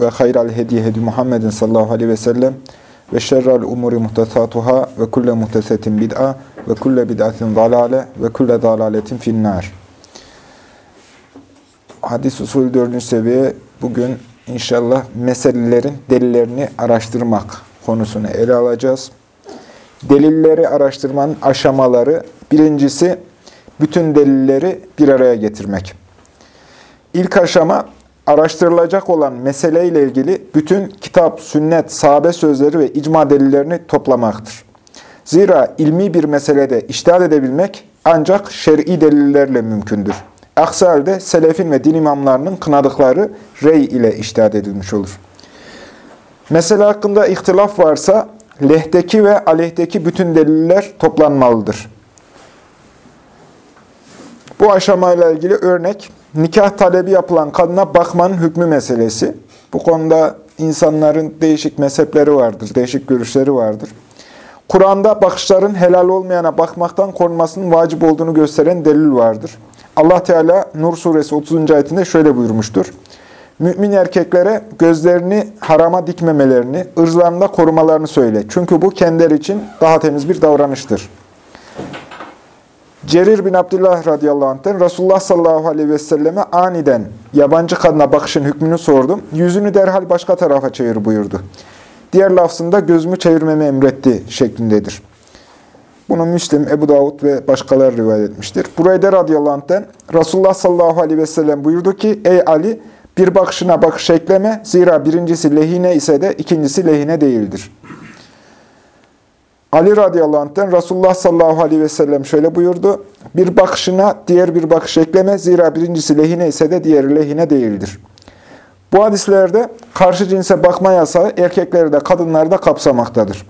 ve hayral hediye hedi Muhammedin sallallahu aleyhi ve sellem ve şerrel umuri muhtesatuhâ ve kulle muhtesetin bid'a ve kulle bid'atin zalale ve kulle zalaletin finnâr. Hadis usulü 4. seviye bugün inşallah meselelerin delillerini araştırmak konusunu ele alacağız. Delilleri araştırmanın aşamaları birincisi bütün delilleri bir araya getirmek. İlk aşama araştırılacak olan meseleyle ilgili bütün kitap, sünnet, sahabe sözleri ve icma delillerini toplamaktır. Zira ilmi bir meselede iştihad edebilmek ancak şer'i delillerle mümkündür. Aksi halde selefin ve din imamlarının kınadıkları rey ile iştihad edilmiş olur. Mesele hakkında ihtilaf varsa lehdeki ve aleyhteki bütün deliller toplanmalıdır. Bu aşamayla ilgili örnek nikah talebi yapılan kadına bakmanın hükmü meselesi. Bu konuda insanların değişik mezhepleri vardır, değişik görüşleri vardır. Kur'an'da bakışların helal olmayana bakmaktan korunmasının vacip olduğunu gösteren delil vardır. Allah Teala Nur suresi 30. ayetinde şöyle buyurmuştur. Mümin erkeklere gözlerini harama dikmemelerini, ırzlarında korumalarını söyle. Çünkü bu kendileri için daha temiz bir davranıştır. Cerir bin Abdullah radıyallahu anh'ten Resulullah sallallahu aleyhi ve selleme aniden yabancı kadına bakışın hükmünü sordum. Yüzünü derhal başka tarafa çevir buyurdu. Diğer lafzında gözümü çevirmemi emretti şeklindedir. Bunu Müslim, Ebu Davud ve başkaları rivayet etmiştir. Burayda radıyallahu anh'ten Resulullah sallallahu aleyhi ve sellem buyurdu ki Ey Ali bir bakışına bakış ekleme zira birincisi lehine ise de ikincisi lehine değildir. Ali radıyallahu anh'ten Resulullah sallallahu aleyhi ve sellem şöyle buyurdu. Bir bakışına diğer bir bakış ekleme. Zira birincisi lehine ise de diğeri lehine değildir. Bu hadislerde karşı cinse bakma yasağı erkekleri de kadınları da kapsamaktadır.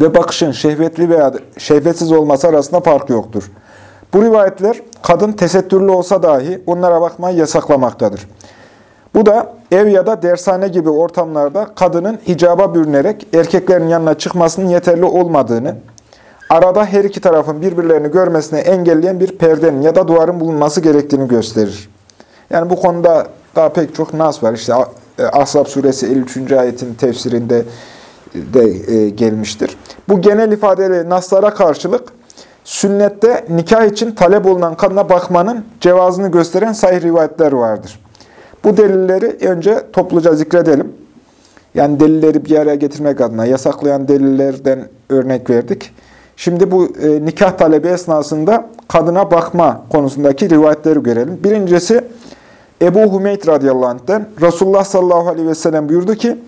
Ve bakışın şehvetli veya şehvetsiz olması arasında fark yoktur. Bu rivayetler kadın tesettürlü olsa dahi onlara bakmayı yasaklamaktadır. Bu da ev ya da dershane gibi ortamlarda kadının hicaba bürünerek erkeklerin yanına çıkmasının yeterli olmadığını, arada her iki tarafın birbirlerini görmesine engelleyen bir perdenin ya da duvarın bulunması gerektiğini gösterir. Yani bu konuda daha pek çok nas var. İşte e, Ashab suresi 53. ayetin tefsirinde de e, gelmiştir. Bu genel ifadeli naslara karşılık sünnette nikah için talep olunan kadına bakmanın cevazını gösteren sahih rivayetler vardır. Bu delilleri önce topluca zikredelim. Yani delilleri bir araya getirmek adına yasaklayan delillerden örnek verdik. Şimdi bu e, nikah talebi esnasında kadına bakma konusundaki rivayetleri görelim. Birincisi Ebu Hümeyt radıyallahu anh'ten Resulullah sallallahu aleyhi ve sellem buyurdu ki,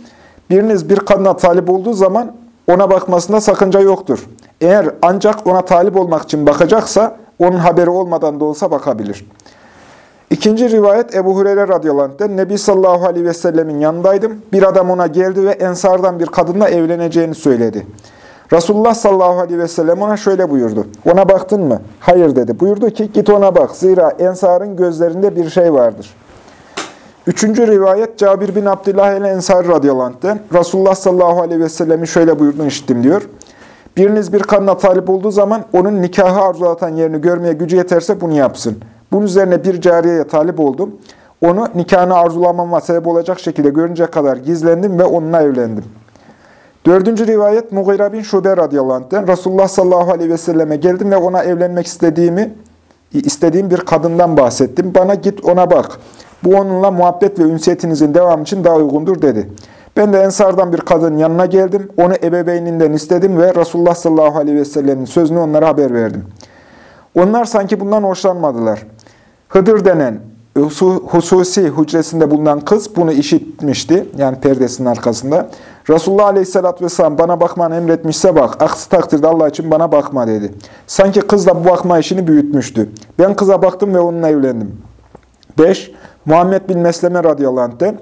biriniz bir kadına talip olduğu zaman ona bakmasında sakınca yoktur. Eğer ancak ona talip olmak için bakacaksa, onun haberi olmadan da olsa bakabilir. İkinci rivayet Ebu Hureyre radıyallahu anh'den Nebi sallallahu aleyhi ve sellemin yanındaydım. Bir adam ona geldi ve ensardan bir kadınla evleneceğini söyledi. Resulullah sallallahu aleyhi ve sellem ona şöyle buyurdu. Ona baktın mı? Hayır dedi. Buyurdu ki git ona bak. Zira ensarın gözlerinde bir şey vardır. Üçüncü rivayet Cabir bin Abdullah el-Ensari radıyallahu anh'ten Resulullah sallallahu aleyhi ve sellemin şöyle buyurduğunu işittim diyor. Biriniz bir kadına talip olduğu zaman onun nikahı arzulatan yerini görmeye gücü yeterse bunu yapsın. Bunun üzerine bir cariyeye talip oldum. Onu nikahını arzulamama sebep olacak şekilde görünce kadar gizlendim ve onunla evlendim. Dördüncü rivayet Mughira bin Şube radıyallahu anh'ten Resulullah sallallahu aleyhi ve selleme geldim ve ona evlenmek istediğimi istediğim bir kadından bahsettim. Bana git ona bak. Bu onunla muhabbet ve ünsiyetinizin devamı için daha uygundur dedi. Ben de Ensar'dan bir kadının yanına geldim. Onu ebeveyninden istedim ve Resulullah sallallahu aleyhi ve sellemin sözünü onlara haber verdim. Onlar sanki bundan hoşlanmadılar. Hıdır denen hususi hücresinde bulunan kız bunu işitmişti. Yani perdesinin arkasında. Resulullah Aleyhisselatü Vesselam bana bakmanı emretmişse bak. Aksi takdirde Allah için bana bakma dedi. Sanki kız da bu bakma işini büyütmüştü. Ben kıza baktım ve onunla evlendim. 5. Muhammed bin Mesleme radıyallahu anh'ten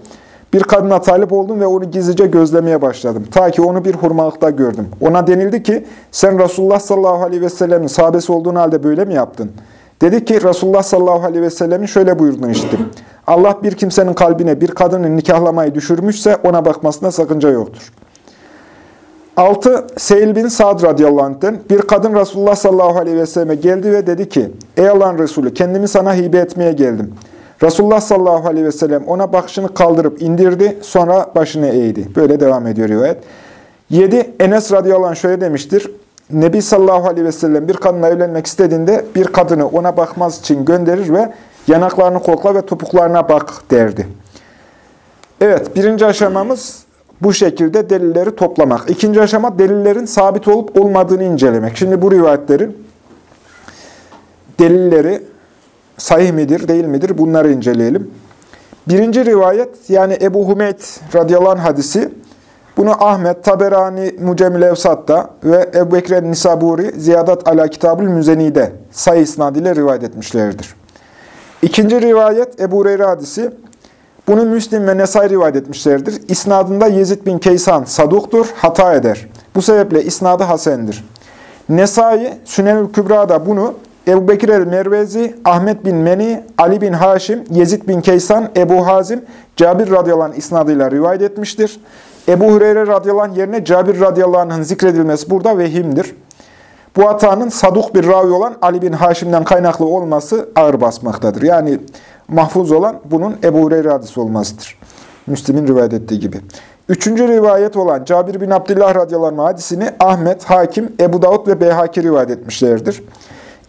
Bir kadına talip oldum ve onu gizlice gözlemeye başladım. Ta ki onu bir hurmalıkta gördüm. Ona denildi ki, sen Resulullah sallallahu aleyhi ve sellemin sahabesi olduğun halde böyle mi yaptın? Dedi ki, Resulullah sallallahu aleyhi ve sellemin şöyle buyurduğunu işittim. Allah bir kimsenin kalbine bir kadının nikahlamayı düşürmüşse ona bakmasına sakınca yoktur. 6. Seyil bin Sa'd radıyallahu anh'ten bir kadın Resulullah sallallahu aleyhi ve selleme geldi ve dedi ki, Ey Allah'ın Resulü kendimi sana hibe etmeye geldim. Resulullah sallallahu aleyhi ve sellem ona bakışını kaldırıp indirdi, sonra başını eğdi. Böyle devam ediyor rivayet. 7. Enes radıyallahu anh şöyle demiştir. Nebi sallallahu aleyhi ve sellem bir kadınla evlenmek istediğinde bir kadını ona bakmaz için gönderir ve yanaklarını kokla ve topuklarına bak derdi. Evet, birinci aşamamız bu şekilde delilleri toplamak. İkinci aşama delillerin sabit olup olmadığını incelemek. Şimdi bu rivayetlerin delilleri sahih midir, değil midir bunları inceleyelim. Birinci rivayet yani Ebu Hümeyd radıyallahu anh hadisi. Bunu Ahmet, Taberani, Mucemil Evsat'ta ve Ebu Bekir Nisaburi, Ziyadat ala Kitabül Müzeni'de sayı isnadıyla rivayet etmişlerdir. İkinci rivayet Ebu Hureyre hadisi. Bunu Müslim ve Nesai rivayet etmişlerdir. İsnadında Yezid bin Keysan saduktur, hata eder. Bu sebeple isnadı hasendir. Nesai, Sünenül Kübra'da bunu Ebu Bekir el-Mervezi, Ahmet bin Meni, Ali bin Haşim, Yezid bin Keysan, Ebu Hazim, Cabir radıyallahu anh isnadıyla rivayet etmiştir. Ebu Hureyre radıyallahu anh yerine Cabir radıyallahu anh'ın zikredilmesi burada vehimdir. Bu hatanın saduk bir ravi olan Ali bin Haşim'den kaynaklı olması ağır basmaktadır. Yani mahfuz olan bunun Ebu Hureyre hadisi olmasıdır. Müslim'in rivayet ettiği gibi. Üçüncü rivayet olan Cabir bin Abdullah radıyallahu anh hadisini Ahmet, Hakim, Ebu Davud ve Beyhaki rivayet etmişlerdir.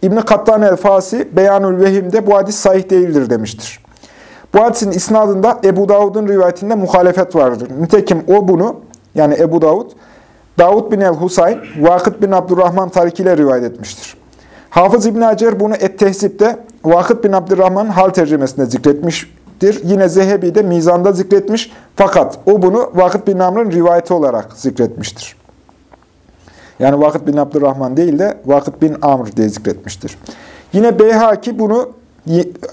İbn-i Kattan el-Fasi Beyanül Vehim'de bu hadis sahih değildir demiştir. Bu hadisin isnadında Ebu Davud'un rivayetinde muhalefet vardır. Nitekim o bunu, yani Ebu Davud, Davud bin el-Husayn, Vakıt bin Abdurrahman tarikiyle rivayet etmiştir. Hafız İbn Hacer bunu Et-Tehzip'te Vakıt bin Abdurrahman hal tercümesinde zikretmiştir. Yine Zehebi de Mizan'da zikretmiş. Fakat o bunu Vakıt bin Amr'ın rivayeti olarak zikretmiştir. Yani Vakıt bin Abdurrahman değil de Vakıt bin Amr diye zikretmiştir. Yine Beyhaki bunu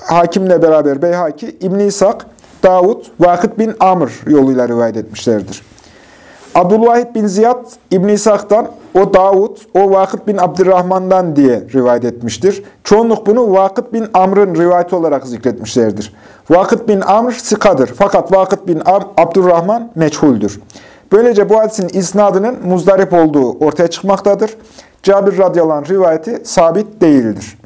hakimle beraber Beyhaki, İbn-i İshak, Davud, Vakıt bin Amr yoluyla rivayet etmişlerdir. Abdülvahid bin Ziyad İbn İshak'tan, o Davud, o Vakıt bin Abdurrahman'dan diye rivayet etmiştir. Çoğunluk bunu Vakıt bin Amr'ın rivayeti olarak zikretmişlerdir. Vakıt bin Amr sikadır. Fakat Vakıt bin Am Abdurrahman meçhuldür. Böylece bu hadisin isnadının muzdarip olduğu ortaya çıkmaktadır. Cabir radıyallahu rivayeti sabit değildir.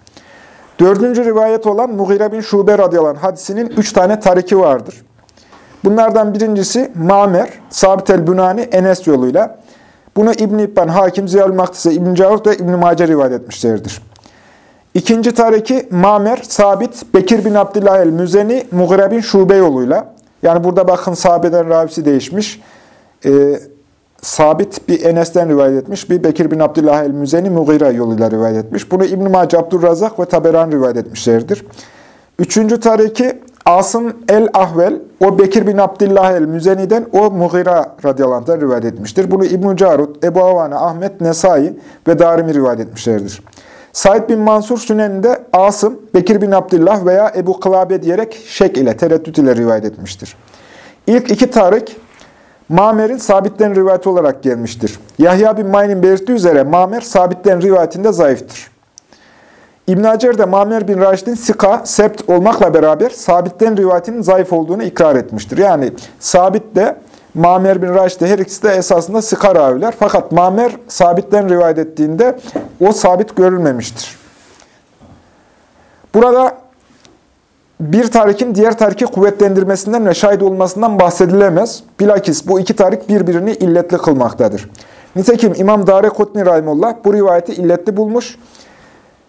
Dördüncü rivayet olan Mughire bin Şube radıyallahu hadisinin üç tane tariki vardır. Bunlardan birincisi Mamer, Sabit el-Bünani, Enes yoluyla. Bunu İbn-i İbban, Hakim, Ziyal Maktise, İbn-i Cavut ve İbn-i Mace rivayet etmişlerdir. İkinci tariki Mamer, Sabit, Bekir bin Abdillah el-Müzeni, Mughire bin Şube yoluyla. Yani burada bakın sahabeden ravisi değişmiş. Ee, Sabit bir Enes'ten rivayet etmiş, bir Bekir bin Abdullah el-Müzeni Mughira yoluyla rivayet etmiş. Bunu İbn-i Mace, Abdurrazak ve Taberan rivayet etmişlerdir. Üçüncü tariki Asım el-Ahvel, o Bekir bin Abdullah el-Müzeni'den, o Mughira radıyallahu rivayet etmiştir. Bunu İbn-i Carut, Ebu Avane, Ahmet, Nesai ve Darimi rivayet etmişlerdir. Said bin Mansur Sünen'inde Asım, Bekir bin Abdullah veya Ebu Kılabe diyerek şek ile, tereddüt ile rivayet etmiştir. İlk iki tarik, Mamer'in sabitten rivayeti olarak gelmiştir. Yahya bin Mayn'in belirttiği üzere Mamer sabitten rivayetinde zayıftır. İbn Hacer de Mamer bin Raşid'in sika, sept olmakla beraber sabitten rivayetinin zayıf olduğunu ikrar etmiştir. Yani sabit de Mamer bin Raşid de her ikisi de esasında sika raviler. Fakat Mamer sabitten rivayet ettiğinde o sabit görülmemiştir. Burada bir tarikin diğer tariki kuvvetlendirmesinden ve şahit olmasından bahsedilemez. Bilakis bu iki tarik birbirini illetli kılmaktadır. Nitekim İmam Dare Kutni Rahimullah bu rivayeti illetli bulmuş.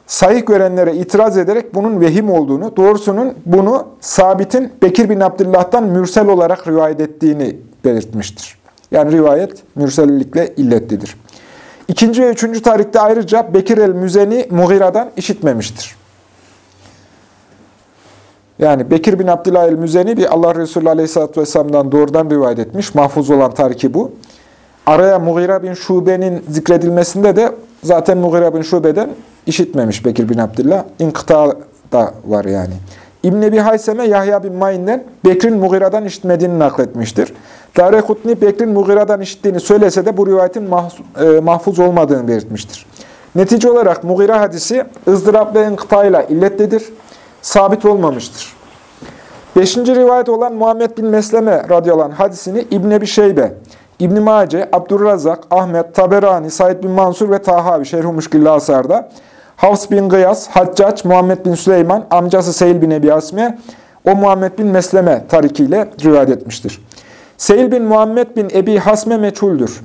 Sahih görenlere itiraz ederek bunun vehim olduğunu, doğrusunun bunu Sabit'in Bekir bin Abdullah'tan mürsel olarak rivayet ettiğini belirtmiştir. Yani rivayet mürsellikle illetlidir. İkinci ve üçüncü tarihte ayrıca Bekir el-Müzeni Mughira'dan işitmemiştir. Yani Bekir bin Abdullah el-Müzeni bir Allah Resulü Aleyhisselatü Vesselam'dan doğrudan rivayet etmiş. Mahfuz olan tariki bu. Araya Mughira bin Şube'nin zikredilmesinde de zaten Mughira bin Şube'den işitmemiş Bekir bin Abdullah. İnkıta da var yani. İbn Ebi Hayseme Yahya bin Ma'in'den Bekir'in Mughira'dan işitmediğini nakletmiştir. Darekutni Bekir'in Mughira'dan işittiğini söylese de bu rivayetin e, mahfuz olmadığını belirtmiştir. Netice olarak Mughira hadisi ızdırap ve inkıtayla illetlidir, sabit olmamıştır. Beşinci rivayet olan Muhammed bin Mesleme radıyallahu anh hadisini İbn Ebi Şeybe, İbn Mace, Abdurrazak, Ahmet, Taberani, Said bin Mansur ve Tahavi Şerh-i Muşkilli Asar'da Havs bin Gıyas, Haccac, Muhammed bin Süleyman, amcası Seyil bin Ebi Asme, o Muhammed bin Mesleme tarikiyle rivayet etmiştir. Seyil bin Muhammed bin Ebi Hasme meçhuldür.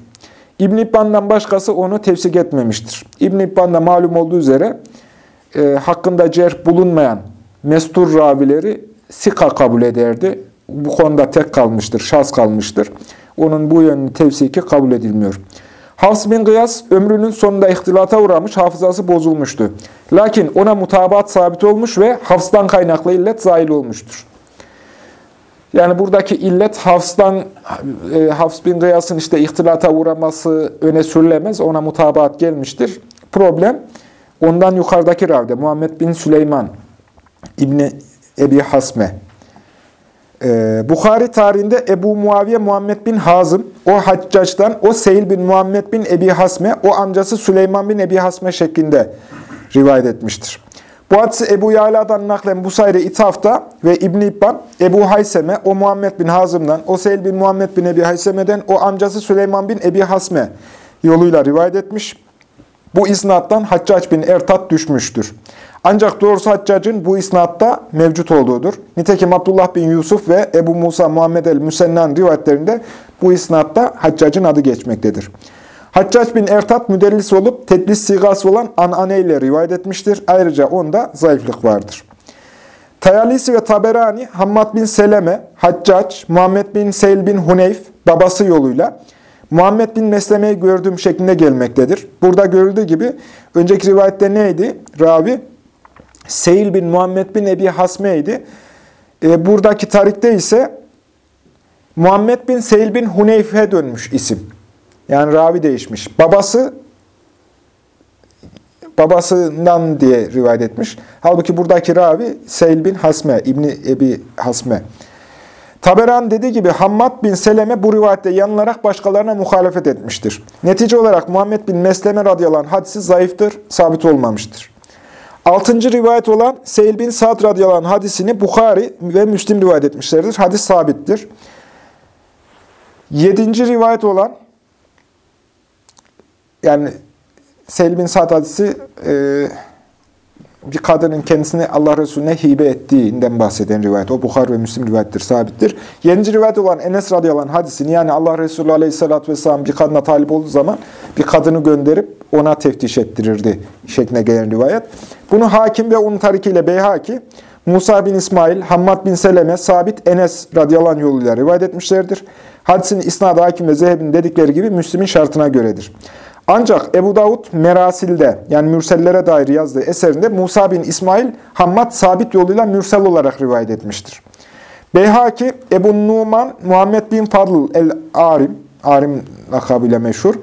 İbn İbban'dan başkası onu tefsik etmemiştir. İbn İbban'da malum olduğu üzere e, hakkında cerh bulunmayan mestur ravileri sika kabul ederdi. Bu konuda tek kalmıştır, şans kalmıştır. Onun bu yönlü tevsiki kabul edilmiyor. Hafs bin Gıyas ömrünün sonunda ihtilata uğramış, hafızası bozulmuştu. Lakin ona mutabat sabit olmuş ve Hafs'tan kaynaklı illet zahil olmuştur. Yani buradaki illet Hafs'tan, e, Hafs bin Gıyas'ın işte ihtilata uğraması öne sürülemez. Ona mutabat gelmiştir. Problem ondan yukarıdaki ravde Muhammed bin Süleyman İbni Ebi Hasme ee, Bukhari tarihinde Ebu Muaviye Muhammed bin Hazım, o Haccac'tan, o Seyil bin Muhammed bin Ebi Hasme, o amcası Süleyman bin Ebi Hasme şeklinde rivayet etmiştir. Bu hadisi Ebu Yala'dan naklen Busayri İtaf'ta ve İbn-i İbban, Ebu Hayseme, o Muhammed bin Hazım'dan, o Seyil bin Muhammed bin Ebi Hayseme'den, o amcası Süleyman bin Ebi Hasme yoluyla rivayet etmiş. Bu isnattan Haccac bin Ertat düşmüştür. Ancak doğrusu Haccac'ın bu isnatta mevcut olduğudur. Nitekim Abdullah bin Yusuf ve Ebu Musa Muhammed el-Müsennan rivayetlerinde bu isnatta Haccac'ın adı geçmektedir. Haccac bin Ertat müdellis olup tedlis sigası olan anane ile rivayet etmiştir. Ayrıca onda zayıflık vardır. Tayalisi ve Taberani, Hammad bin Seleme, Haccac, Muhammed bin Seyl bin Huneyf, babası yoluyla Muhammed bin Mesleme'yi gördüğüm şeklinde gelmektedir. Burada görüldüğü gibi önceki rivayette neydi? Ravi Seyil bin Muhammed bin Ebi Hasme'ydi. E, buradaki tarikte ise Muhammed bin Seyil bin Huneyf'e dönmüş isim. Yani ravi değişmiş. Babası babasından diye rivayet etmiş. Halbuki buradaki ravi Seyil bin Hasme, İbni Ebi Hasme. Taberan dediği gibi Hammad bin Seleme bu rivayette yanılarak başkalarına muhalefet etmiştir. Netice olarak Muhammed bin Mesleme radıyallahu anh hadisi zayıftır, sabit olmamıştır. Altıncı rivayet olan Seyil bin Sa'd radıyallahu hadisini Bukhari ve Müslim rivayet etmişlerdir. Hadis sabittir. Yedinci rivayet olan yani Seyil bin Sa'd hadisi e, bir kadının kendisine Allah Resulüne hibe ettiğinden bahseden rivayet. O Bukhar ve Müslim rivayettir, sabittir. Yedinci rivayet olan Enes radıyallahu anh hadisini yani Allah Resulü aleyhissalatü vesselam bir kadına talip olduğu zaman bir kadını gönderip ona teftiş ettirirdi şeklinde gelen rivayet. Bunu hakim ve onun tarikiyle Beyhaki, Musa bin İsmail, Hammad bin Seleme, Sabit, Enes radıyallahu anh yoluyla rivayet etmişlerdir. Hadisin isnadı hakim ve zehebin dedikleri gibi Müslim'in şartına göredir. Ancak Ebu Davud Merasil'de yani mürsellere dair yazdığı eserinde Musa bin İsmail Hammad sabit yoluyla mürsel olarak rivayet etmiştir. Beyhaki Ebu Numan Muhammed bin Fadl el-Arim, Arim lakabıyla meşhur,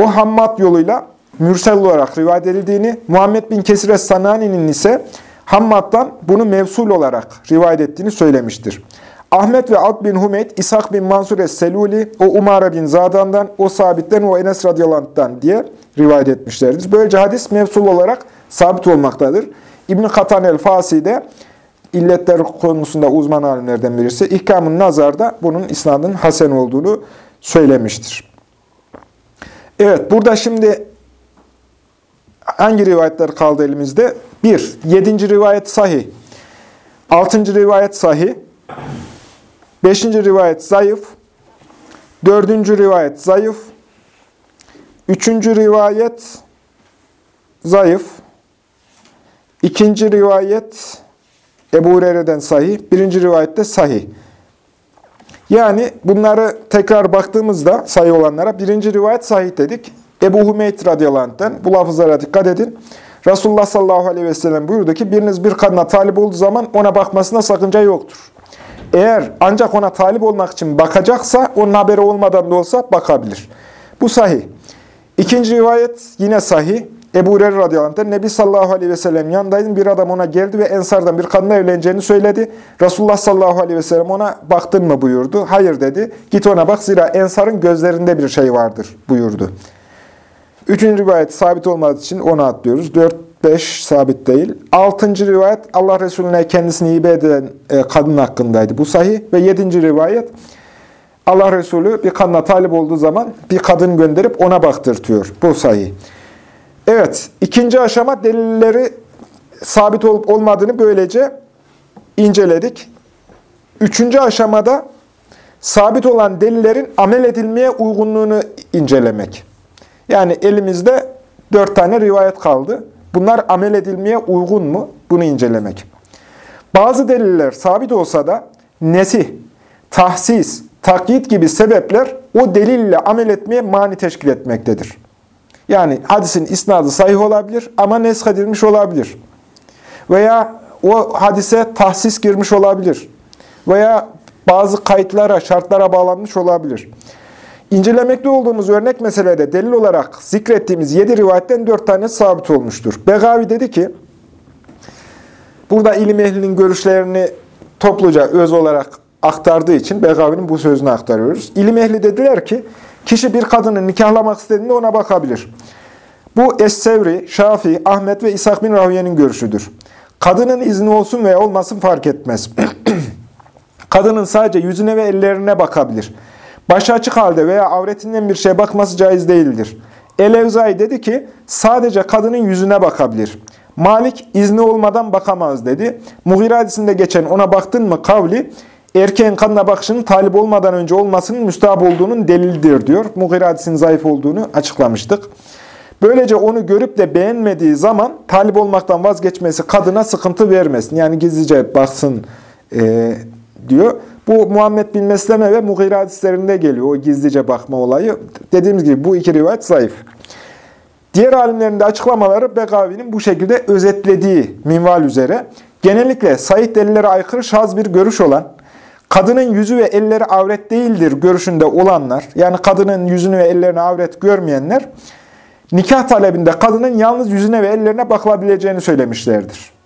o Hammad yoluyla mürsel olarak rivayet edildiğini, Muhammed bin Kesire Sanani'nin ise Hammad'dan bunu mevsul olarak rivayet ettiğini söylemiştir. Ahmet ve Ad bin Humeyd, İshak bin Mansur es-Seluli, o Umara bin Zadan'dan, o Sabit'ten, o Enes radıyallahu diye rivayet etmişlerdir. Böylece hadis mevsul olarak sabit olmaktadır. İbn-i Katan el-Fasi de illetler konusunda uzman alimlerden birisi. İhkamın nazarda bunun isnadın hasen olduğunu söylemiştir. Evet, burada şimdi hangi rivayetler kaldı elimizde? Bir, yedinci rivayet sahih. Altıncı rivayet sahih. Beşinci rivayet zayıf. Dördüncü rivayet zayıf. Üçüncü rivayet zayıf. İkinci rivayet Ebu Hureyre'den sahih. Birinci rivayette sahih. Yani bunları tekrar baktığımızda sayı olanlara birinci rivayet sahih dedik. Ebu Hümeyt radıyallahu bu lafızlara dikkat edin. Resulullah sallallahu aleyhi ve sellem buyurdu ki biriniz bir kadına talip olduğu zaman ona bakmasına sakınca yoktur. Eğer ancak ona talip olmak için bakacaksa, onun haberi olmadan da olsa bakabilir. Bu sahih. İkinci rivayet yine sahih. Ebu Hureyre radıyallahu anh, Nebi sallallahu aleyhi ve sellem yanındaydım. Bir adam ona geldi ve Ensar'dan bir kadınla evleneceğini söyledi. Resulullah sallallahu aleyhi ve sellem ona baktın mı buyurdu. Hayır dedi. Git ona bak zira Ensar'ın gözlerinde bir şey vardır buyurdu. Üçüncü rivayet sabit olmadığı için onu atlıyoruz. Dört, beş sabit değil. Altıncı rivayet Allah Resulüne kendisini hibe eden e, kadın hakkındaydı. Bu sahih. Ve yedinci rivayet Allah Resulü bir kadına talip olduğu zaman bir kadın gönderip ona baktırtıyor. Bu sahih. Evet, ikinci aşama delilleri sabit olup olmadığını böylece inceledik. Üçüncü aşamada sabit olan delillerin amel edilmeye uygunluğunu incelemek. Yani elimizde dört tane rivayet kaldı. Bunlar amel edilmeye uygun mu? Bunu incelemek. Bazı deliller sabit olsa da nesih, tahsis, takyit gibi sebepler o delille amel etmeye mani teşkil etmektedir. Yani hadisin isnadı sahih olabilir ama nesk edilmiş olabilir. Veya o hadise tahsis girmiş olabilir. Veya bazı kayıtlara, şartlara bağlanmış olabilir. İncelemekte olduğumuz örnek meselede delil olarak zikrettiğimiz yedi rivayetten dört tane sabit olmuştur. Begavi dedi ki, burada ilim ehlinin görüşlerini topluca öz olarak aktardığı için Begavi'nin bu sözünü aktarıyoruz. İlim ehli dediler ki, kişi bir kadını nikahlamak istediğinde ona bakabilir. Bu Es-Sevri, Şafii, Ahmet ve İshak bin Rahiye'nin görüşüdür. Kadının izni olsun veya olmasın fark etmez. Kadının sadece yüzüne ve ellerine bakabilir. Başı açık halde veya avretinden bir şeye bakması caiz değildir. Elevzai dedi ki sadece kadının yüzüne bakabilir. Malik izni olmadan bakamaz dedi. Mughir geçen ona baktın mı kavli erkeğin kadına bakışının talip olmadan önce olmasının müstahap olduğunun delildir diyor. Mughir zayıf olduğunu açıklamıştık. Böylece onu görüp de beğenmediği zaman talip olmaktan vazgeçmesi kadına sıkıntı vermesin. Yani gizlice baksın e, diyor. Bu Muhammed bin Mesleme ve Mughire hadislerinde geliyor o gizlice bakma olayı. Dediğimiz gibi bu iki rivayet zayıf. Diğer alimlerin de açıklamaları Begavi'nin bu şekilde özetlediği minval üzere genellikle sahih delillere aykırı şaz bir görüş olan, kadının yüzü ve elleri avret değildir görüşünde olanlar, yani kadının yüzünü ve ellerini avret görmeyenler, nikah talebinde kadının yalnız yüzüne ve ellerine bakılabileceğini söylemişlerdir.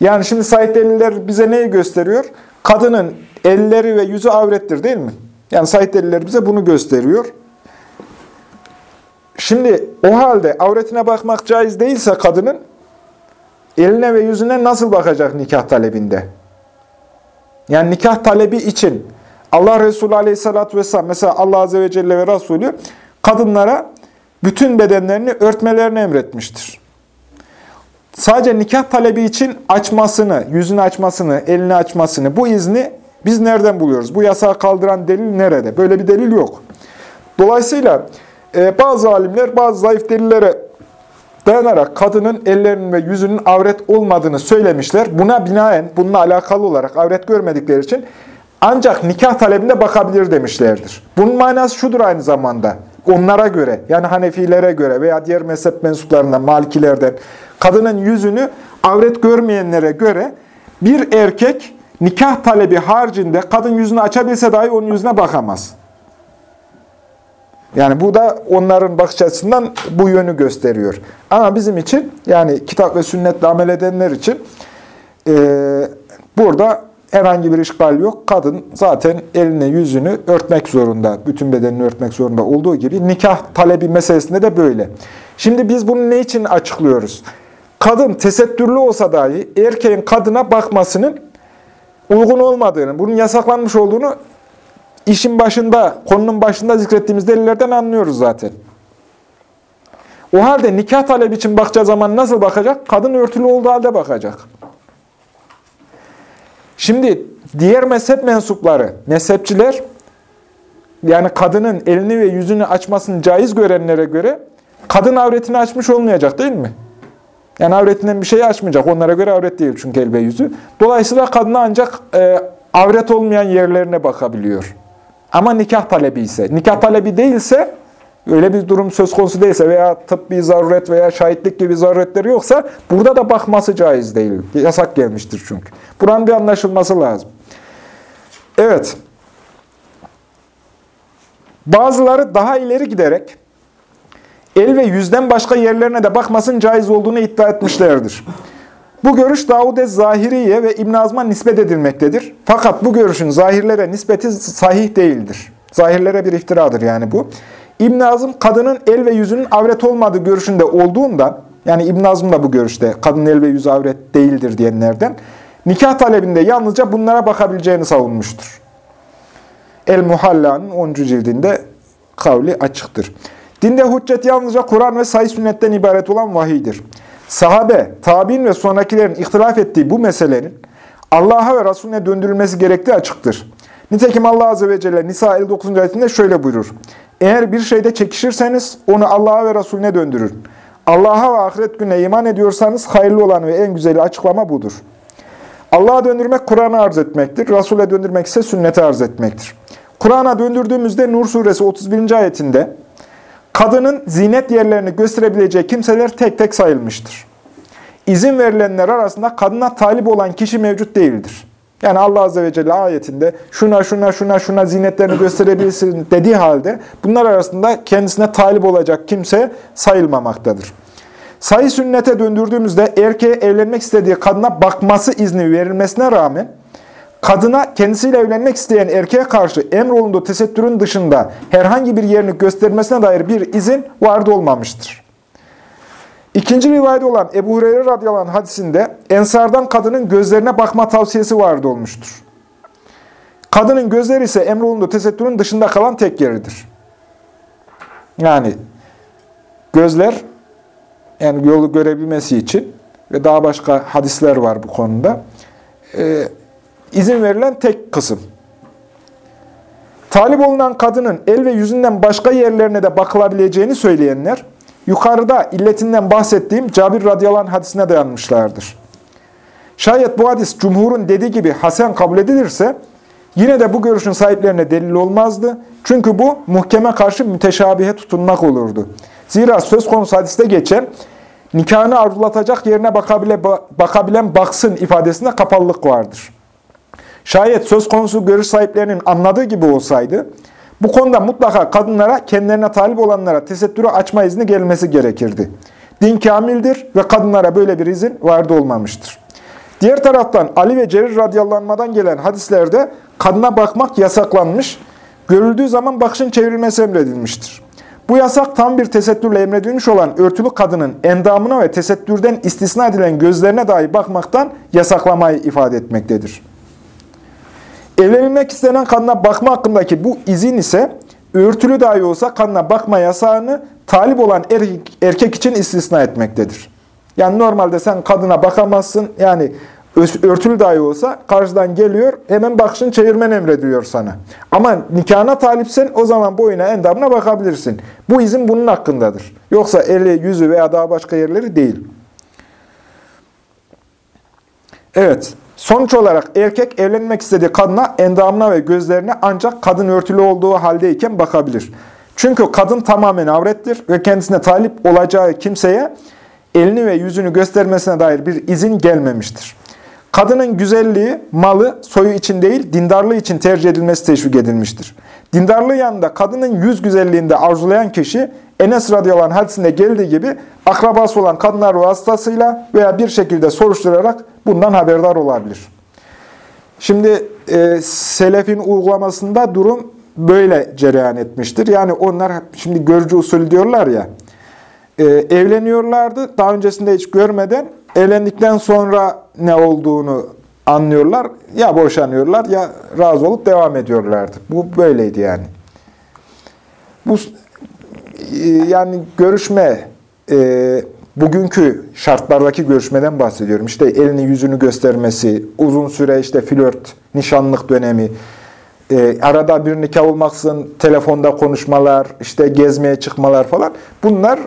Yani şimdi sahih deliller bize neyi gösteriyor? Kadının elleri ve yüzü avrettir değil mi? Yani sahih deliller bize bunu gösteriyor. Şimdi o halde avretine bakmak caiz değilse kadının eline ve yüzüne nasıl bakacak nikah talebinde? Yani nikah talebi için Allah Resulü Aleyhisselatü Vesselam mesela Allah Azze ve Celle ve Resulü kadınlara bütün bedenlerini örtmelerini emretmiştir. Sadece nikah talebi için açmasını, yüzünü açmasını, elini açmasını, bu izni biz nereden buluyoruz? Bu yasağı kaldıran delil nerede? Böyle bir delil yok. Dolayısıyla e, bazı alimler bazı zayıf delillere dayanarak kadının ellerinin ve yüzünün avret olmadığını söylemişler. Buna binaen, bununla alakalı olarak avret görmedikleri için ancak nikah talebinde bakabilir demişlerdir. Bunun manası şudur aynı zamanda. Onlara göre, yani Hanefilere göre veya diğer mezhep mensuplarından, Malikilerden, kadının yüzünü avret görmeyenlere göre bir erkek nikah talebi haricinde kadın yüzünü açabilse dahi onun yüzüne bakamaz. Yani bu da onların bakış açısından bu yönü gösteriyor. Ama bizim için yani kitap ve sünnetle amel edenler için e, burada herhangi bir işgal yok. Kadın zaten elini yüzünü örtmek zorunda, bütün bedenini örtmek zorunda olduğu gibi nikah talebi meselesinde de böyle. Şimdi biz bunu ne için açıklıyoruz? Kadın tesettürlü olsa dahi erkeğin kadına bakmasının uygun olmadığını, bunun yasaklanmış olduğunu işin başında, konunun başında zikrettiğimiz delillerden anlıyoruz zaten. O halde nikah talebi için bakacağı zaman nasıl bakacak? Kadın örtülü olduğu halde bakacak. Şimdi diğer mezhep mensupları, mezhepçiler, yani kadının elini ve yüzünü açmasını caiz görenlere göre kadın avretini açmış olmayacak değil mi? Yani avretinden bir şey açmayacak. Onlara göre avret değil çünkü el ve yüzü. Dolayısıyla kadına ancak e, avret olmayan yerlerine bakabiliyor. Ama nikah talebi ise, nikah talebi değilse, öyle bir durum söz konusu değilse veya tıbbi zaruret veya şahitlik gibi zaruretleri yoksa burada da bakması caiz değil. Yasak gelmiştir çünkü. Buranın bir anlaşılması lazım. Evet. Bazıları daha ileri giderek el ve yüzden başka yerlerine de bakmasın caiz olduğunu iddia etmişlerdir. Bu görüş Davud-e Zahiriye ve İbn Azm'a nispet edilmektedir. Fakat bu görüşün zahirlere nispeti sahih değildir. Zahirlere bir iftiradır yani bu. İbn Azm kadının el ve yüzünün avret olmadığı görüşünde olduğundan, yani İbn Azm da bu görüşte kadının el ve yüzü avret değildir diyenlerden, nikah talebinde yalnızca bunlara bakabileceğini savunmuştur. El-Muhalla'nın 10. cildinde kavli açıktır. Dinde hüccet yalnızca Kur'an ve sayı sünnetten ibaret olan vahiydir. Sahabe, tabi'in ve sonrakilerin ihtilaf ettiği bu meselenin Allah'a ve Resulüne döndürülmesi gerektiği açıktır. Nitekim Allah Azze ve Celle Nisa 59. ayetinde şöyle buyurur. Eğer bir şeyde çekişirseniz onu Allah'a ve Resulüne döndürün. Allah'a ve ahiret gününe iman ediyorsanız hayırlı olan ve en güzeli açıklama budur. Allah'a döndürmek Kur'an'ı arz etmektir. Resul'e döndürmek ise sünneti arz etmektir. Kur'an'a döndürdüğümüzde Nur suresi 31. ayetinde kadının zinet yerlerini gösterebileceği kimseler tek tek sayılmıştır. İzin verilenler arasında kadına talip olan kişi mevcut değildir. Yani Allah Azze ve Celle ayetinde şuna şuna şuna şuna zinetlerini gösterebilirsin dediği halde bunlar arasında kendisine talip olacak kimse sayılmamaktadır. Sayı sünnete döndürdüğümüzde erkeğe evlenmek istediği kadına bakması izni verilmesine rağmen kadına kendisiyle evlenmek isteyen erkeğe karşı emrolunduğu tesettürün dışında herhangi bir yerini göstermesine dair bir izin vardı olmamıştır. İkinci rivayet olan Ebu Hureyre radıyallahu hadisinde ensardan kadının gözlerine bakma tavsiyesi vardı olmuştur. Kadının gözleri ise emrolunduğu tesettürün dışında kalan tek yeridir. Yani gözler yani yolu görebilmesi için ve daha başka hadisler var bu konuda. Ee, izin verilen tek kısım. Talip olunan kadının el ve yüzünden başka yerlerine de bakılabileceğini söyleyenler, yukarıda illetinden bahsettiğim Cabir radıyallahu hadisine dayanmışlardır. Şayet bu hadis cumhurun dediği gibi hasen kabul edilirse, yine de bu görüşün sahiplerine delil olmazdı. Çünkü bu muhkeme karşı müteşabihe tutunmak olurdu. Zira söz konusu hadiste geçen, nikahını arzulatacak yerine bakabile, bakabilen baksın ifadesinde kapalılık vardır. Şayet söz konusu görüş sahiplerinin anladığı gibi olsaydı, bu konuda mutlaka kadınlara, kendilerine talip olanlara tesettürü açma izni gelmesi gerekirdi. Din kamildir ve kadınlara böyle bir izin vardı olmamıştır. Diğer taraftan Ali ve Cerir radıyallahu gelen hadislerde kadına bakmak yasaklanmış, görüldüğü zaman bakışın çevrilmesi emredilmiştir. Bu yasak tam bir tesettürle emredilmiş olan örtülü kadının endamına ve tesettürden istisna edilen gözlerine dahi bakmaktan yasaklamayı ifade etmektedir. Evlenilmek istenen kadına bakma hakkındaki bu izin ise örtülü dahi olsa kadına bakma yasağını talip olan erkek, erkek için istisna etmektedir. Yani normalde sen kadına bakamazsın. Yani örtülü dahi olsa karşıdan geliyor hemen bakışını çevirmen emrediyor sana. Ama nikahına talipsen o zaman boyuna endamına bakabilirsin. Bu izin bunun hakkındadır. Yoksa eli, yüzü veya daha başka yerleri değil. Evet. Sonuç olarak erkek evlenmek istediği kadına endamına ve gözlerine ancak kadın örtülü olduğu haldeyken bakabilir. Çünkü kadın tamamen avrettir ve kendisine talip olacağı kimseye elini ve yüzünü göstermesine dair bir izin gelmemiştir. Kadının güzelliği, malı, soyu için değil, dindarlığı için tercih edilmesi teşvik edilmiştir. Dindarlığı yanında kadının yüz güzelliğinde arzulayan kişi, Enes radıyallahu anh hadisinde geldiği gibi akrabası olan kadınlar vasıtasıyla veya bir şekilde soruşturarak bundan haberdar olabilir. Şimdi e, selefin uygulamasında durum böyle cereyan etmiştir. Yani onlar şimdi görücü usulü diyorlar ya, e, evleniyorlardı daha öncesinde hiç görmeden, evlendikten sonra ne olduğunu anlıyorlar. Ya boşanıyorlar ya razı olup devam ediyorlardı. Bu böyleydi yani. Bu e, yani görüşme e, bugünkü şartlardaki görüşmeden bahsediyorum. İşte elini yüzünü göstermesi, uzun süre işte flört, nişanlık dönemi, e, arada bir nikah olmaksızın telefonda konuşmalar, işte gezmeye çıkmalar falan. Bunlar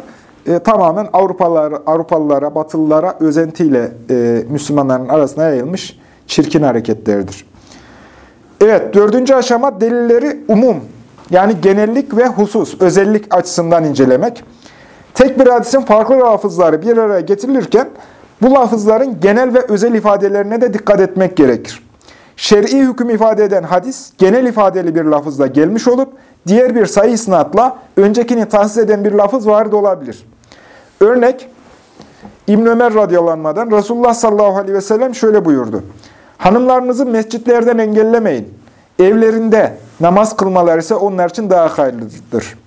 e, tamamen Avrupalılar, Avrupalılara, Batılılara özentiyle e, Müslümanların arasına yayılmış çirkin hareketlerdir. Evet, dördüncü aşama delilleri umum, yani genellik ve husus, özellik açısından incelemek. Tek bir hadisin farklı lafızları bir araya getirilirken, bu lafızların genel ve özel ifadelerine de dikkat etmek gerekir. şer'i hüküm ifade eden hadis, genel ifadeli bir lafızla gelmiş olup, diğer bir sayı isnatla öncekini tahsis eden bir lafız vardı olabilir. Örnek, İbn Ömer radıyallahu Resulullah sallallahu aleyhi ve sellem şöyle buyurdu. Hanımlarınızı mescitlerden engellemeyin. Evlerinde namaz kılmalar ise onlar için daha hayırlıdır.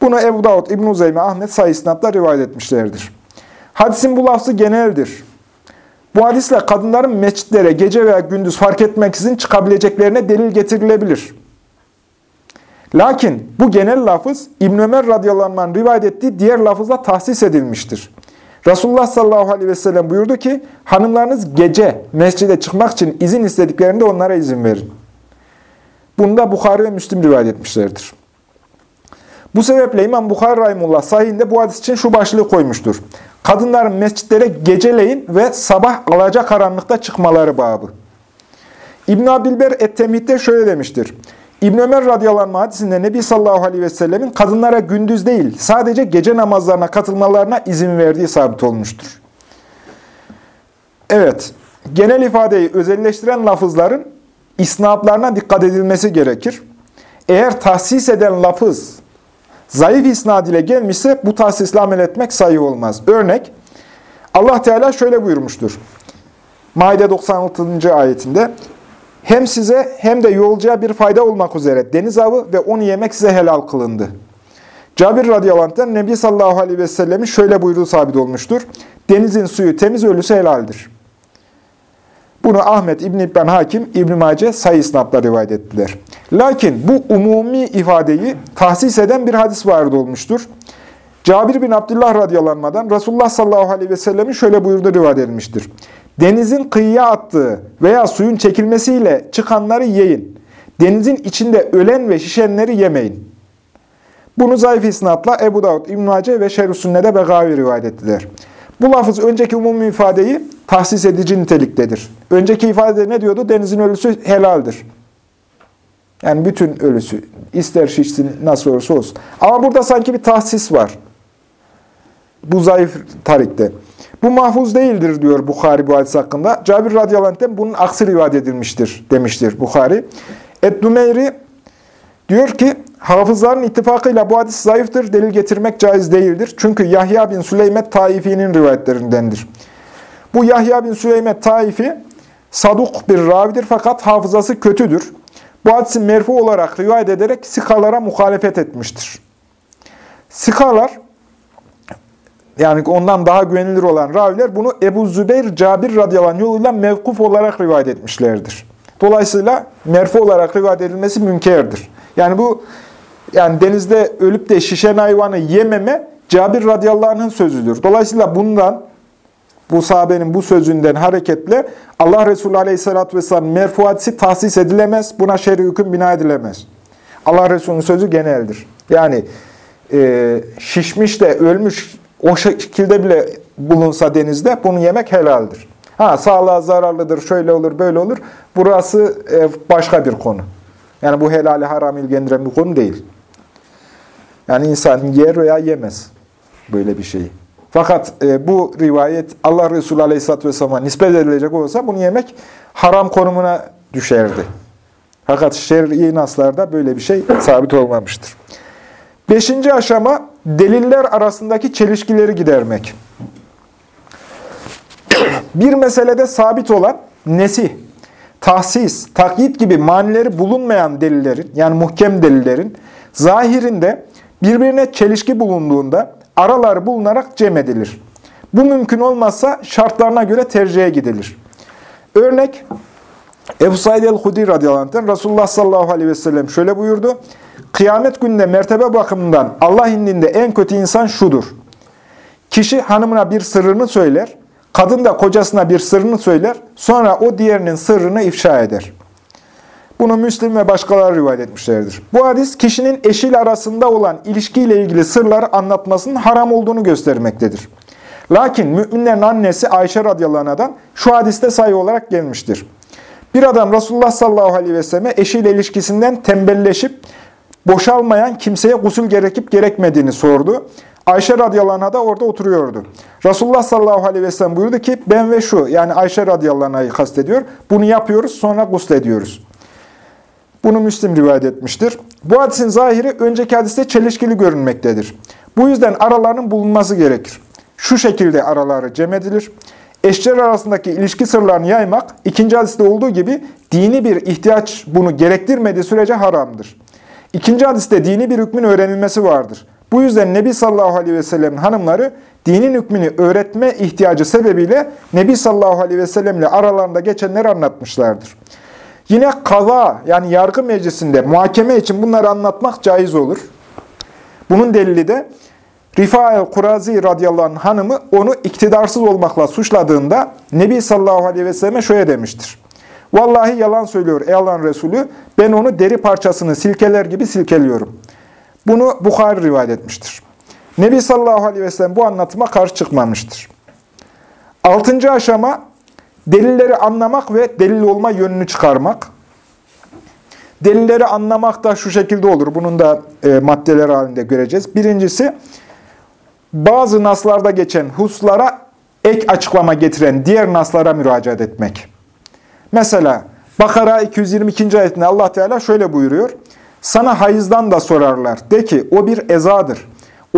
Bunu Ebu Davud, İbn Uzeyme, Ahmet sayı isnatla rivayet etmişlerdir. Hadisin bu lafzı geneldir. Bu hadisle kadınların mescitlere gece veya gündüz fark etmeksizin çıkabileceklerine delil getirilebilir. Lakin bu genel lafız İbn Ömer radıyallahu rivayet ettiği diğer lafızla tahsis edilmiştir. Resulullah sallallahu aleyhi ve sellem buyurdu ki, hanımlarınız gece mescide çıkmak için izin istediklerinde onlara izin verin. Bunu da Bukhari ve Müslim rivayet etmişlerdir. Bu sebeple İmam Bukhari Rahimullah sahihinde bu hadis için şu başlığı koymuştur. Kadınların mescitlere geceleyin ve sabah alacak karanlıkta çıkmaları babı. İbn Abilber Et-Temhid'de şöyle demiştir. İbn Ömer radıyallahu hadisinde Nebi sallallahu aleyhi ve sellemin kadınlara gündüz değil sadece gece namazlarına katılmalarına izin verdiği sabit olmuştur. Evet, genel ifadeyi özelleştiren lafızların isnatlarına dikkat edilmesi gerekir. Eğer tahsis eden lafız zayıf isnad ile gelmişse bu tahsisle amel etmek sayı olmaz. Örnek, Allah Teala şöyle buyurmuştur. Maide 96. ayetinde, hem size hem de yolcuya bir fayda olmak üzere deniz avı ve onu yemek size helal kılındı. Cabir radıyallahu anh'tan Nebi sallallahu aleyhi ve sellemin şöyle buyruğu sabit olmuştur. Denizin suyu temiz ölüsü helaldir. Bunu Ahmet, İbn İbn Hakim, İbn Mace sayı isnatla rivayet ettiler. Lakin bu umumi ifadeyi tahsis eden bir hadis vardı olmuştur. Cabir bin Abdullah radıyallahu anh'dan Resulullah sallallahu aleyhi ve sellemin şöyle buyurduğu rivayet edilmiştir. Denizin kıyıya attığı veya suyun çekilmesiyle çıkanları yiyin. Denizin içinde ölen ve şişenleri yemeyin. Bunu zayıf isnatla Ebu Davud, İbn-i Mace ve Şerh-i Begavi rivayet ettiler. Bu lafız önceki umumi ifadeyi tahsis edici niteliktedir. Önceki ifade ne diyordu? Denizin ölüsü helaldir. Yani bütün ölüsü. ister şişsin nasıl olursa olsun. Ama burada sanki bir tahsis var. Bu zayıf tarikte. Bu mahfuz değildir diyor Bukhari bu hadis hakkında. Cabir radıyallahu bunun aksi rivayet edilmiştir demiştir Bukhari. Ed-Dumeyri diyor ki hafızların ittifakıyla bu hadis zayıftır, delil getirmek caiz değildir. Çünkü Yahya bin Süleymet Taifi'nin rivayetlerindendir. Bu Yahya bin Süleymet Taifi saduk bir ravidir fakat hafızası kötüdür. Bu hadisi merfu olarak rivayet ederek sikalara muhalefet etmiştir. Sikalar yani ondan daha güvenilir olan raviler bunu Ebu Zübeyir Cabir radıyallahu yoluyla mevkuf olarak rivayet etmişlerdir. Dolayısıyla merfu olarak rivayet edilmesi münkerdir. Yani bu yani denizde ölüp de şişen hayvanı yememe Cabir radıyallahu anh'ın sözüdür. Dolayısıyla bundan bu sahabenin bu sözünden hareketle Allah Resulü aleyhissalatü vesselam merfu hadisi tahsis edilemez. Buna şer'i hüküm bina edilemez. Allah Resulü'nün sözü geneldir. Yani e, şişmiş de ölmüş o şekilde bile bulunsa denizde bunu yemek helaldir. Ha sağlığa zararlıdır, şöyle olur, böyle olur. Burası e, başka bir konu. Yani bu helali haram ilgilendiren bir konu değil. Yani insan yer veya yemez böyle bir şeyi. Fakat e, bu rivayet Allah Resulü Aleyhisselatü Vesselam'a nispet edilecek olsa bunu yemek haram konumuna düşerdi. Fakat şer'i naslarda böyle bir şey sabit olmamıştır. Beşinci aşama deliller arasındaki çelişkileri gidermek. Bir meselede sabit olan nesih, tahsis, takyit gibi manileri bulunmayan delillerin, yani muhkem delillerin zahirinde birbirine çelişki bulunduğunda araları bulunarak cem edilir. Bu mümkün olmazsa şartlarına göre tercihe gidilir. Örnek, Ebu Said el-Hudri radıyallahu anh'ten Resulullah sallallahu aleyhi ve sellem şöyle buyurdu. Kıyamet gününde mertebe bakımından Allah indinde en kötü insan şudur. Kişi hanımına bir sırrını söyler, kadın da kocasına bir sırrını söyler, sonra o diğerinin sırrını ifşa eder. Bunu Müslim ve başkaları rivayet etmişlerdir. Bu hadis kişinin eşiyle arasında olan ilişkiyle ilgili sırları anlatmasının haram olduğunu göstermektedir. Lakin müminlerin annesi Ayşe radıyallahu anh'dan şu hadiste sayı olarak gelmiştir. Bir adam Resulullah sallallahu aleyhi ve selleme eşiyle ilişkisinden tembelleşip boşalmayan kimseye gusül gerekip gerekmediğini sordu. Ayşe radıyallahu da orada oturuyordu. Resulullah sallallahu aleyhi ve sellem buyurdu ki ben ve şu yani Ayşe radıyallahu anh'ı kastediyor. Bunu yapıyoruz sonra guslediyoruz. Bunu Müslim rivayet etmiştir. Bu hadisin zahiri önceki hadiste çelişkili görünmektedir. Bu yüzden aralarının bulunması gerekir. Şu şekilde araları cem edilir. Eşler arasındaki ilişki sırlarını yaymak, ikinci hadiste olduğu gibi dini bir ihtiyaç bunu gerektirmediği sürece haramdır. İkinci hadiste dini bir hükmün öğrenilmesi vardır. Bu yüzden Nebi sallallahu aleyhi ve sellem'in hanımları dinin hükmünü öğretme ihtiyacı sebebiyle Nebi sallallahu aleyhi ve sellem ile aralarında geçenleri anlatmışlardır. Yine kaza yani yargı meclisinde muhakeme için bunları anlatmak caiz olur. Bunun delili de Rifa el-Kurazi radıyallahu anh hanımı onu iktidarsız olmakla suçladığında Nebi sallallahu aleyhi ve selleme şöyle demiştir. Vallahi yalan söylüyor ey Allah'ın Resulü, ben onu deri parçasını silkeler gibi silkeliyorum. Bunu Bukhari rivayet etmiştir. Nebi sallallahu aleyhi ve sellem bu anlatıma karşı çıkmamıştır. Altıncı aşama, delilleri anlamak ve delil olma yönünü çıkarmak. Delilleri anlamak da şu şekilde olur. Bunun da e, maddeler halinde göreceğiz. Birincisi, bazı naslarda geçen huslara ek açıklama getiren diğer naslara müracaat etmek. Mesela Bakara 222. ayetinde Allah Teala şöyle buyuruyor. Sana hayızdan da sorarlar. De ki o bir ezadır.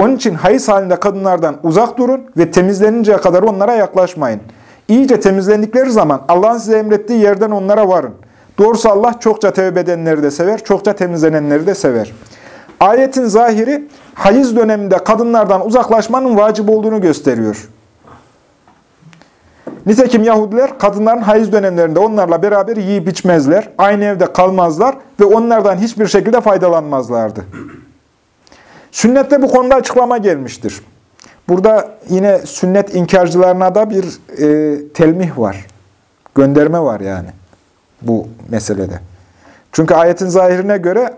Onun için hayız halinde kadınlardan uzak durun ve temizleninceye kadar onlara yaklaşmayın. İyice temizlendikleri zaman Allah'ın size emrettiği yerden onlara varın. Doğrusu Allah çokça tevbe edenleri de sever, çokça temizlenenleri de sever. Ayetin zahiri hayız döneminde kadınlardan uzaklaşmanın vacip olduğunu gösteriyor. Nitekim Yahudiler kadınların hayız dönemlerinde onlarla beraber yiyip içmezler, aynı evde kalmazlar ve onlardan hiçbir şekilde faydalanmazlardı. Sünnette bu konuda açıklama gelmiştir. Burada yine sünnet inkarcılarına da bir e, telmih var. Gönderme var yani bu meselede. Çünkü ayetin zahirine göre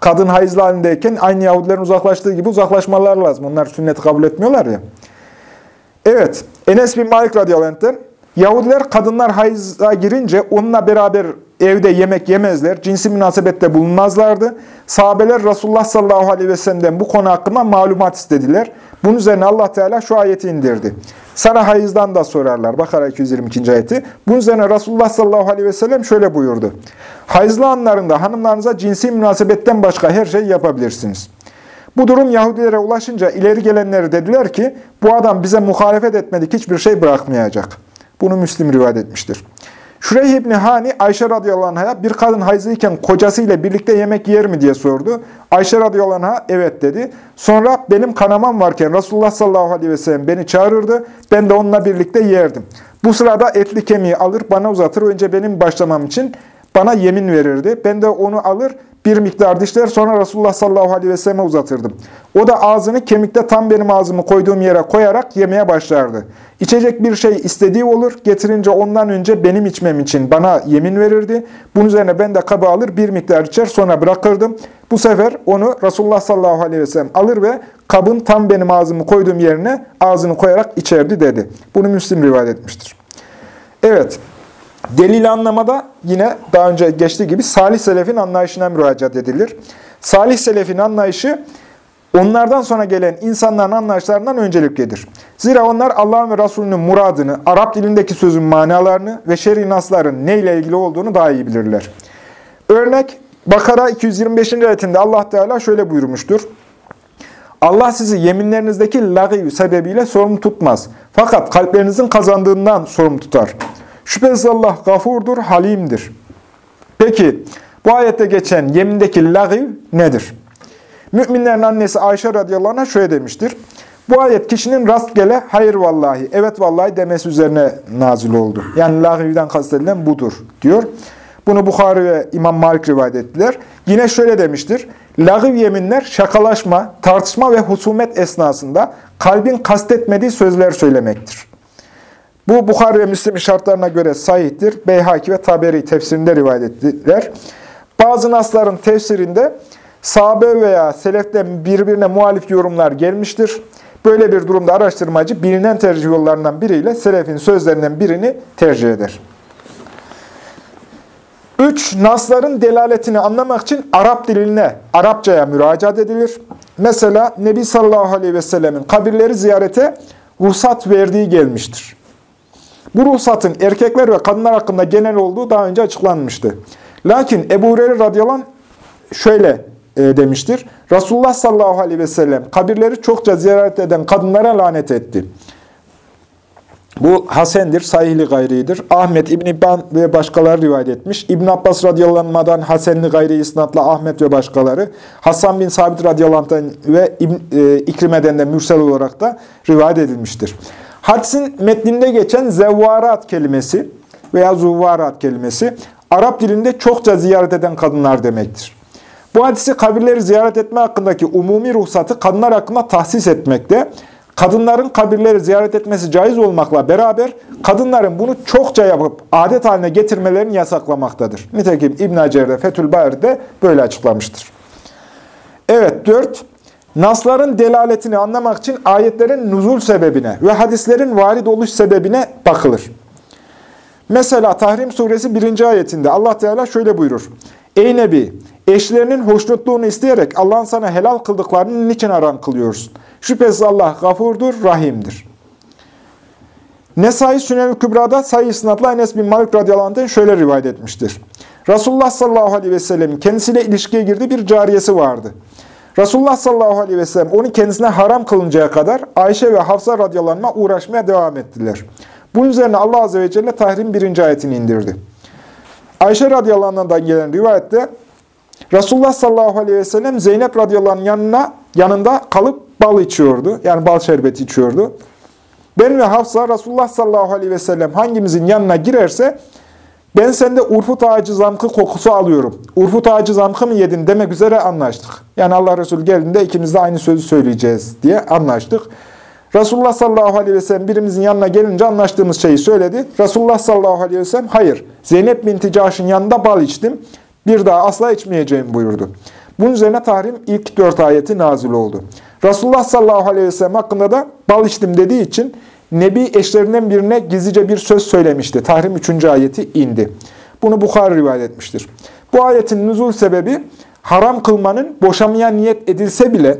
kadın hayızlı halindeyken aynı Yahudilerin uzaklaştığı gibi uzaklaşmalar lazım. Onlar sünneti kabul etmiyorlar ya. Evet, Enes bin Malik radıyallahu anh'ten Yahudiler kadınlar hayıza girince onunla beraber evde yemek yemezler, cinsi münasebette bulunmazlardı. Sahabeler Resulullah sallallahu aleyhi ve sellem'den bu konu hakkında malumat istediler. Bunun üzerine Allah Teala şu ayeti indirdi. Sana hayızdan da sorarlar. Bakara 222. ayeti. Bunun üzerine Resulullah sallallahu aleyhi ve sellem şöyle buyurdu. Hayızlı anlarında hanımlarınıza cinsi münasebetten başka her şey yapabilirsiniz. Bu durum Yahudilere ulaşınca ileri gelenleri dediler ki, bu adam bize muhalefet etmedik hiçbir şey bırakmayacak. Bunu Müslim rivayet etmiştir. Şureyh İbni Hani Ayşe radıyallahu anh'a bir kadın hayzıyken kocasıyla birlikte yemek yer mi diye sordu. Ayşe radıyallahu anh'a evet dedi. Sonra benim kanamam varken Resulullah sallallahu aleyhi ve sellem beni çağırırdı. Ben de onunla birlikte yerdim. Bu sırada etli kemiği alır bana uzatır. Önce benim başlamam için bana yemin verirdi. Ben de onu alır bir miktar dişler sonra Resulullah sallallahu aleyhi ve selleme uzatırdım. O da ağzını kemikte tam benim ağzımı koyduğum yere koyarak yemeye başlardı. İçecek bir şey istediği olur, getirince ondan önce benim içmem için bana yemin verirdi. Bunun üzerine ben de kabı alır bir miktar içer sonra bırakırdım. Bu sefer onu Resulullah sallallahu aleyhi ve sellem alır ve kabın tam benim ağzımı koyduğum yerine ağzını koyarak içerdi dedi. Bunu Müslim rivayet etmiştir. Evet. Delil anlamada yine daha önce geçtiği gibi salih selefin anlayışına müracaat edilir. Salih selefin anlayışı onlardan sonra gelen insanların anlayışlarından önceliklidir. Zira onlar Allah'ın ve Resulünün muradını, Arap dilindeki sözün manalarını ve şer'i nasların neyle ilgili olduğunu daha iyi bilirler. Örnek Bakara 225. ayetinde Allah Teala şöyle buyurmuştur. Allah sizi yeminlerinizdeki lagîv sebebiyle sorumlu tutmaz. Fakat kalplerinizin kazandığından sorumlu tutar. Şüphesiz Allah gafurdur, halimdir. Peki bu ayette geçen yemindeki lagîv nedir? Müminlerin annesi Ayşe radıyallahu anh'a şöyle demiştir. Bu ayet kişinin rastgele hayır vallahi, evet vallahi demesi üzerine nazil oldu. Yani lagivden kastedilen budur diyor. Bunu Bukhari ve İmam Malik rivayet ettiler. Yine şöyle demiştir. Lagiv yeminler şakalaşma, tartışma ve husumet esnasında kalbin kastetmediği sözler söylemektir. Bu Bukhari ve Müslim şartlarına göre sahihtir. Beyhaki ve Taberi tefsirinde rivayet ettiler. Bazı nasların tefsirinde sahabe veya seleften birbirine muhalif yorumlar gelmiştir. Böyle bir durumda araştırmacı bilinen tercih yollarından biriyle selefin sözlerinden birini tercih eder. Üç, nasların delaletini anlamak için Arap diline, Arapçaya müracaat edilir. mesela Nebi sallallahu aleyhi ve sellemin kabirleri ziyarete ruhsat verdiği gelmiştir. Bu ruhsatın erkekler ve kadınlar hakkında genel olduğu daha önce açıklanmıştı. Lakin Ebu Hureyre radıyallahu şöyle e, demiştir. Resulullah sallallahu aleyhi ve sellem kabirleri çokça ziyaret eden kadınlara lanet etti. Bu Hasendir, sahihli gayridir. Ahmet, İbn İbban ve başkaları rivayet etmiş. İbn Abbas radıyallahu Hasenli gayri isnatla Ahmet ve başkaları. Hasan bin Sabit radıyallahu ve İbn, e, İkrime'den de mürsel olarak da rivayet edilmiştir. Hadisin metninde geçen zevvarat kelimesi veya zuvvarat kelimesi Arap dilinde çokça ziyaret eden kadınlar demektir. Bu hadisi kabirleri ziyaret etme hakkındaki umumi ruhsatı kadınlar hakkında tahsis etmekte. Kadınların kabirleri ziyaret etmesi caiz olmakla beraber kadınların bunu çokça yapıp adet haline getirmelerini yasaklamaktadır. Nitekim İbn Hacer'de Fethül Bari'de böyle açıklamıştır. Evet, dört. Nasların delaletini anlamak için ayetlerin nuzul sebebine ve hadislerin varid oluş sebebine bakılır. Mesela Tahrim suresi 1. ayetinde Allah Teala şöyle buyurur. Ey Nebi! Eşlerinin hoşnutluğunu isteyerek Allah'ın sana helal kıldıklarını niçin haram kılıyorsun? Şüphesiz Allah gafurdur, rahimdir. Nesai Sünel-i Kübra'da sayı isnatla Enes bin Malik radıyallahu şöyle rivayet etmiştir. Resulullah sallallahu aleyhi ve sellem'in kendisiyle ilişkiye girdiği bir cariyesi vardı. Resulullah sallallahu aleyhi ve sellem onu kendisine haram kılıncaya kadar Ayşe ve Hafsa radıyallahu anh'a uğraşmaya devam ettiler. Bunun üzerine Allah azze ve celle tahrim birinci ayetini indirdi. Ayşe radıyallahu anh'dan gelen rivayette Resulullah sallallahu aleyhi ve sellem Zeynep radıyallahu anh'ın yanına, yanında kalıp bal içiyordu. Yani bal şerbeti içiyordu. Ben ve Hafsa Resulullah sallallahu aleyhi ve sellem hangimizin yanına girerse ben sende urfut ağacı zamkı kokusu alıyorum. Urfut ağacı zamkı mı yedin demek üzere anlaştık. Yani Allah Resulü geldiğinde ikimiz de aynı sözü söyleyeceğiz diye anlaştık. Resulullah sallallahu aleyhi ve sellem birimizin yanına gelince anlaştığımız şeyi söyledi. Resulullah sallallahu aleyhi ve sellem hayır Zeynep binti Caş'ın yanında bal içtim. Bir daha asla içmeyeceğim buyurdu. Bunun üzerine tahrim ilk dört ayeti nazil oldu. Resulullah sallallahu aleyhi ve sellem hakkında da bal içtim dediği için Nebi eşlerinden birine gizlice bir söz söylemişti. Tahrim 3. ayeti indi. Bunu Bukhari rivayet etmiştir. Bu ayetin nüzul sebebi haram kılmanın boşamaya niyet edilse bile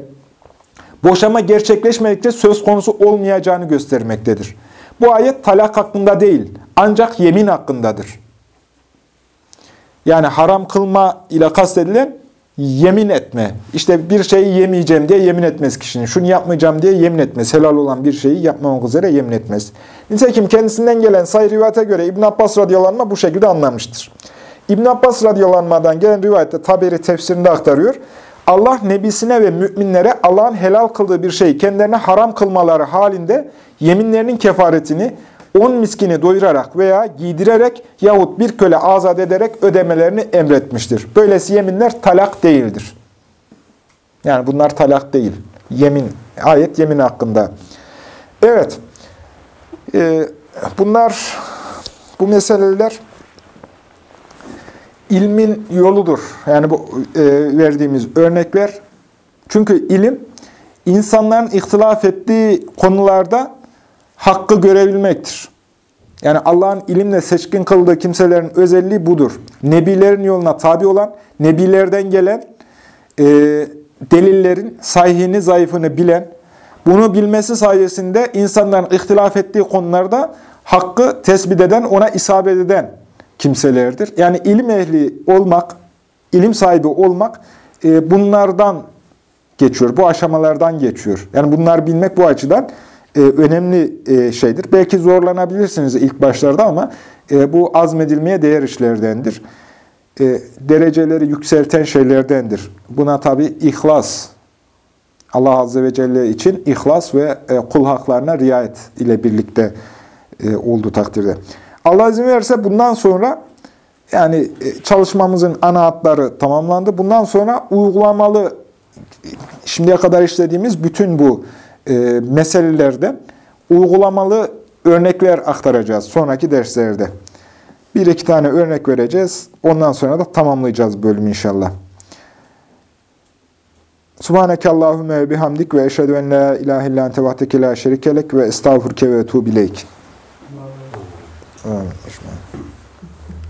boşama gerçekleşmedikçe söz konusu olmayacağını göstermektedir. Bu ayet talak hakkında değil ancak yemin hakkındadır. Yani haram kılma ile kastedilen yemin etme. İşte bir şeyi yemeyeceğim diye yemin etmez kişinin. Şunu yapmayacağım diye yemin etmez. Helal olan bir şeyi yapmamak üzere yemin etmez. Nitekim kendisinden gelen sayı rivayete göre İbn Abbas radıyallahu bu şekilde anlamıştır. İbn Abbas radıyallahu gelen rivayette Taberi tefsirinde aktarıyor. Allah nebisine ve müminlere Allah'ın helal kıldığı bir şeyi kendilerine haram kılmaları halinde yeminlerinin kefaretini 10 miskini doyurarak veya giydirerek yahut bir köle azat ederek ödemelerini emretmiştir. Böylesi yeminler talak değildir. Yani bunlar talak değil. Yemin, ayet yemin hakkında. Evet, e, bunlar, bu meseleler ilmin yoludur. Yani bu e, verdiğimiz örnekler. Çünkü ilim, insanların ihtilaf ettiği konularda hakkı görebilmektir. Yani Allah'ın ilimle seçkin kıldığı kimselerin özelliği budur. Nebilerin yoluna tabi olan, nebilerden gelen e, delillerin sahihini, zayıfını bilen, bunu bilmesi sayesinde insanların ihtilaf ettiği konularda hakkı tespit eden, ona isabet eden kimselerdir. Yani ilim ehli olmak, ilim sahibi olmak e, bunlardan geçiyor, bu aşamalardan geçiyor. Yani bunlar bilmek bu açıdan e, önemli e, şeydir. Belki zorlanabilirsiniz ilk başlarda ama e, bu azmedilmeye değer işlerdendir. E, dereceleri yükselten şeylerdendir. Buna tabi ihlas, Allah Azze ve Celle için ihlas ve e, kul haklarına riayet ile birlikte e, olduğu takdirde. Allah izin verirse bundan sonra yani e, çalışmamızın ana hatları tamamlandı. Bundan sonra uygulamalı şimdiye kadar işlediğimiz bütün bu e, meselelerden uygulamalı örnekler aktaracağız sonraki derslerde. Bir iki tane örnek vereceğiz. Ondan sonra da tamamlayacağız bölümü inşallah. Subhaneke Allahümme ve bihamdik ve eşhedü en la ilahe illa ente vahdeke la şerikelek ve estağfurke ve etubileyk. Amin.